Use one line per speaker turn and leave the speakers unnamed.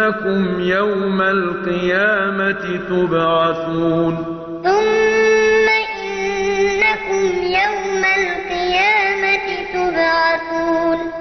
إنكم يوم القيامة تبعثون